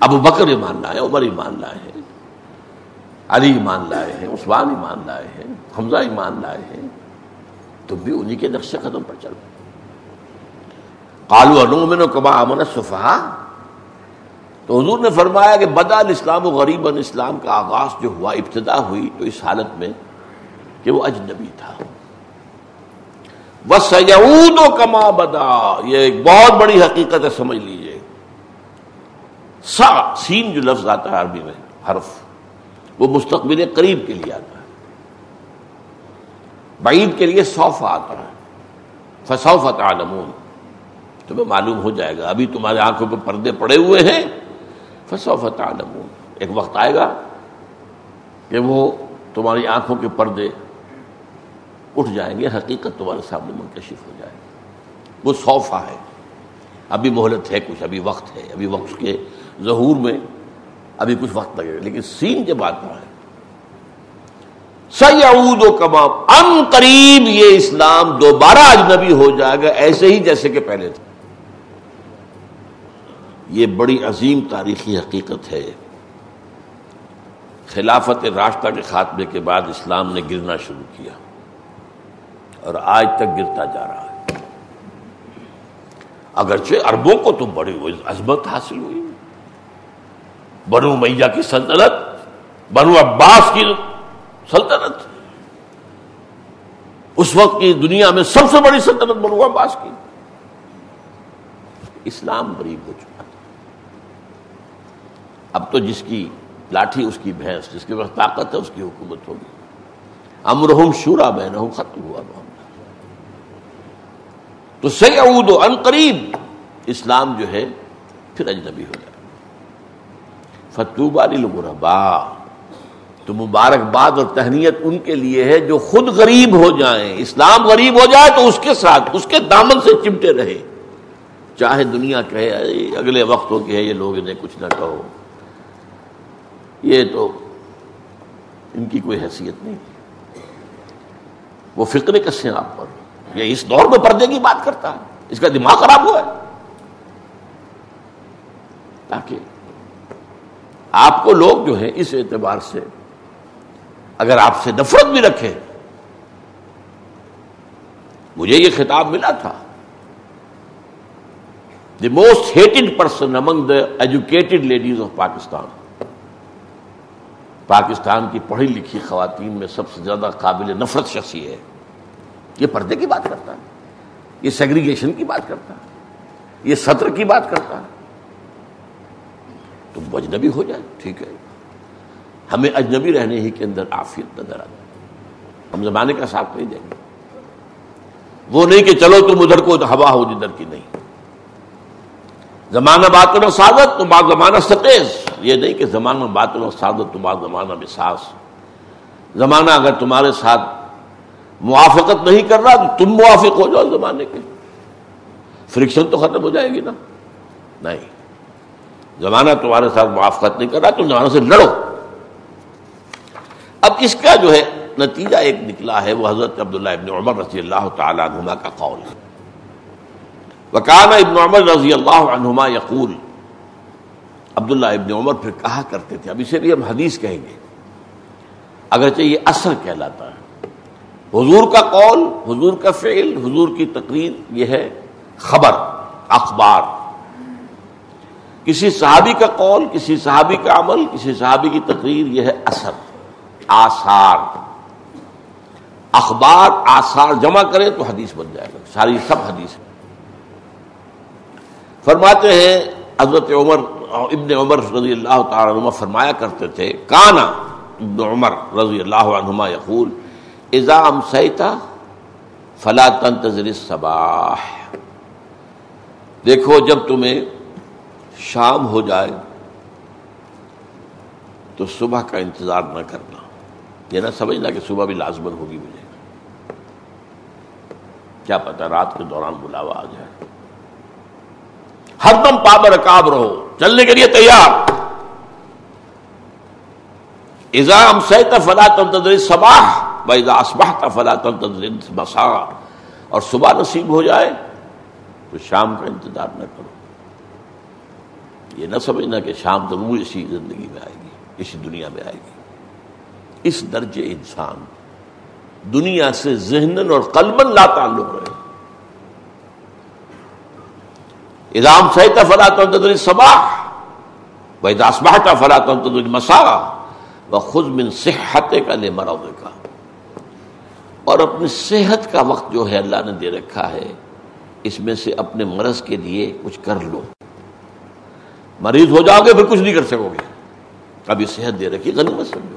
ابو بکر ایمان لائے عمر ایمان لائے ہیں علی ایمان لائے ہیں، عثمان ایمان لائے ہیں، حمزہ ایمان لائے ہیں تم بھی انہی کے نقش قدم پر چلو۔ کالو انومن کما امن صفا تو حضور نے فرمایا کہ بدال اسلام و غریب اسلام کا آغاز جو ہوا، ابتدا ہوئی تو اس حالت میں کہ وہ اجنبی تھا۔ وہ سیود و کما بدا۔ یہ ایک بہت بڑی حقیقت ہے، سمجھ لیجیے۔ سا، سین جو لفظ آتا ہے عربی میں، حرف، وہ مستقبل قریب کے لیے آتا ہے۔ بعید کے لیے سوفا آتا ہے۔ فسوفت عالمون تمہیں معلوم ہو جائے گا۔ ابھی تمہارے آنکھوں پہ پردے پڑے ہوئے ہیں۔ فسوفت عالمون ایک وقت آئے گا کہ وہ تمہاری آنکھوں کے پردے اٹھ جائیں گے، حقیقت تمہارے سامنے منکشف ہو جائے گی۔ وہ صوفہ ہے ابھی مہلت ہے کچھ، ابھی وقت ہے، ابھی وقت کے ظہور میں، ابھی کچھ وقت لگے گا۔ لیکن سین جب آتا ہے۔ سعود و کباب ان قریب یہ اسلام دوبارہ اجنبی ہو جائے گا، ایسے ہی جیسے کہ پہلے تھا۔ یہ بڑی عظیم تاریخی حقیقت ہے۔ خلافت راستہ کے خاتمے کے بعد اسلام نے گرنا شروع کیا۔ اور آج تک گرتا جا رہا ہے۔ اگرچہ اربوں کو تو بڑی عظمت حاصل ہوئی۔ بنو میاں کی سلطنت، بنو عباس کی سلطنت۔ اس وقت کی دنیا میں سب سے بڑی سلطنت بنو عباس کی۔ اسلام غریب ہو چکا اب تو جس کی لاٹھی، اس کی بھینس، جس کے پاس طاقت ہے، اس کی حکومت ہوگی۔ امرحم شورا بہن ختم ہوا۔ معاملہ تو سعود و ان قریب، اسلام جو ہے، پھر اجنبی ہو جائے۔ فتوب علی تو مبارکباد اور تہنیت ان کے لیے ہے جو خود غریب ہو جائیں۔ اسلام غریب ہو جائے تو اس کے ساتھ، اس کے دامن سے چمٹے رہے۔ چاہے دنیا کہے اگلے وقت ہو کہ یہ لوگ انہیں کچھ نہ کہو۔ یہ تو ان کی کوئی حیثیت نہیں۔ وہ فکر کس ہیں آپ پر۔ یہ اس دور میں پردے کی بات کرتا ہے اس کا دماغ خراب ہوا ہے۔ تاکہ آپ کو لوگ جو ہے اس اعتبار سے اگر آپ سے نفرت بھی رکھے، مجھے یہ خطاب ملا تھا۔ The most hated person among the educated ladies of Pakistan Pakistan کی پڑھی لکھی خواتین میں سب سے زیادہ قابل نفرت شخصی ہے۔ یہ پردے کی بات کرتا ہے، یہ سیگریگیشن کی بات کرتا ہے، یہ سطر کی بات کرتا ہے۔ تو اجنبی ہو جائے، ٹھیک ہے۔ ہمیں اجنبی رہنے ہی کے اندر آفیت نظر آتی ہم زمانے کا ساتھ نہیں دیں گے۔ وہ نہیں کہ چلو تم ادھر کو، ہوا ہو جدھر کی نہیں۔ زمانہ بات و سعادت تو بعض زمانہ ستیز یہ نہیں کہ زمانہ بات و سعادت تو بعض زمانہ بساس۔ زمانہ اگر تمہارے ساتھ موافقت نہیں کر رہا تو تم موافق ہو جاؤ زمانے کے فرکشن تو ختم ہو جائے گی نا نہیں زمانہ تمہارے ساتھ موافقت نہیں کر رہا تم زمانہ سے لڑو اب اس کا جو ہے نتیجہ ایک نکلا ہے وہ حضرت عبداللہ ابن عمر رضی اللہ تعالیٰ عنہما کا قول ہے۔ وکانہ ابن عمر رضی اللہ عنہما یقول، عبداللہ ابن عمر پھر کہا کرتے تھے، اب اسے لیے ہم حدیث کہیں گے۔ اگرچہ یہ اثر کہلاتا ہے۔ حضور کا قول، حضور کا فعل، حضور کی تقریر، یہ ہے خبر، اخبار۔ کسی صحابی کا قول، کسی صحابی کا عمل، کسی صحابی کی تقریر، یہ ہے اثر، آثار۔ اخبار، آثار جمع کرے تو حدیث بن جائے گا، ساری سب حدیث فرماتے ہیں، حضرت عمر، ابن عمر رضی اللہ تعالی عنہ فرمایا کرتے تھے، کانا ابن عمر رضی اللہ عنہما یقول ازام سیتا فلا تنتظر الصباح۔ دیکھو، جب تمہیں شام ہو جائے تو صبح کا انتظار نہ کرنا، یہ نہ سمجھنا کہ صبح بھی لازمن ہوگی مجھے۔ کیا پتا رات کے دوران بلاوا آ جائے۔ ہر دم پابر کاب رہو، چلنے کے لیے تیار۔ ایزام سیت فلا تنتظر صباح و ایزا فلا تنتظر مسا اور صبح نصیب ہو جائے تو شام کا انتظار نہ کرو۔ یہ نہ سمجھنا کہ شام ضرور اسی زندگی میں آئے گی، اسی دنیا میں آئے گی۔ اس درجے انسان دنیا سے ذہن اور قلبن لا تعلق رہے۔ ادام سہت فلا تدری صباح و اداسباہتا فلا تدری مسا و خود من صحت کا لے مرود کا اور اپنی صحت کا وقت جو ہے اللہ نے دے رکھا ہے، اس میں سے اپنے مرض کے لیے کچھ کر لو۔ مریض ہو جاؤ گے، پھر کچھ نہیں کر سکو گے۔ ابھی صحت دے رکھی غنیمت سمجھو۔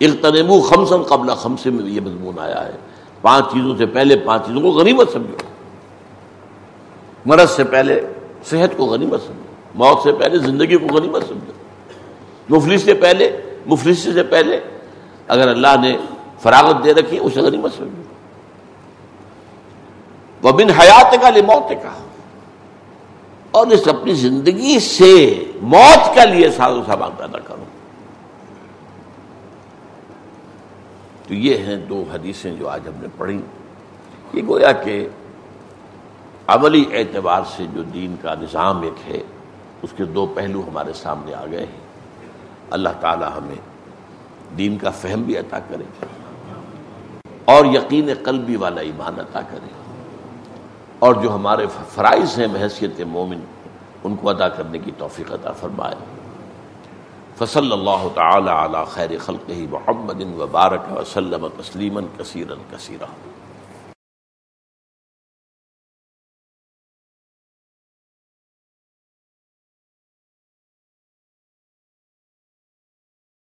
اقتنبو خمسن قبل خمسے میں یہ مضمون آیا ہے۔ پانچ چیزوں سے پہلے پانچ چیزوں کو غنیمت سمجھو۔ مرض سے پہلے صحت کو غنیمت سمجھو۔ موت سے پہلے زندگی کو غنیمت سمجھو۔ مفلس سے پہلے، مفلس سے پہلے اگر اللہ نے فراغت دے رکھی، اسے غنیمت سمجھو وہ بن حیات کا لے موت کا اور اس اپنی زندگی سے موت کے لیے ساز و سامان پیدا کرو۔ تو یہ ہیں دو حدیثیں جو آج ہم نے پڑھی۔ یہ گویا کہ عملی اعتبار سے جو دین کا نظام ایک ہے، اس کے دو پہلو ہمارے سامنے آ گئے ہیں۔ اللہ تعالی ہمیں دین کا فہم بھی عطا کرے۔ اور یقین قلبی والا ایمان عطا کرے۔ اور جو ہمارے فرائض ہیں، بحثیت مومن، ان کو ادا کرنے کی توفیق عطا فرمائے۔ فصل اللہ تعالی علی خیر خلق محمد وبارک وسلم تسلیما کثیرا کثیرا۔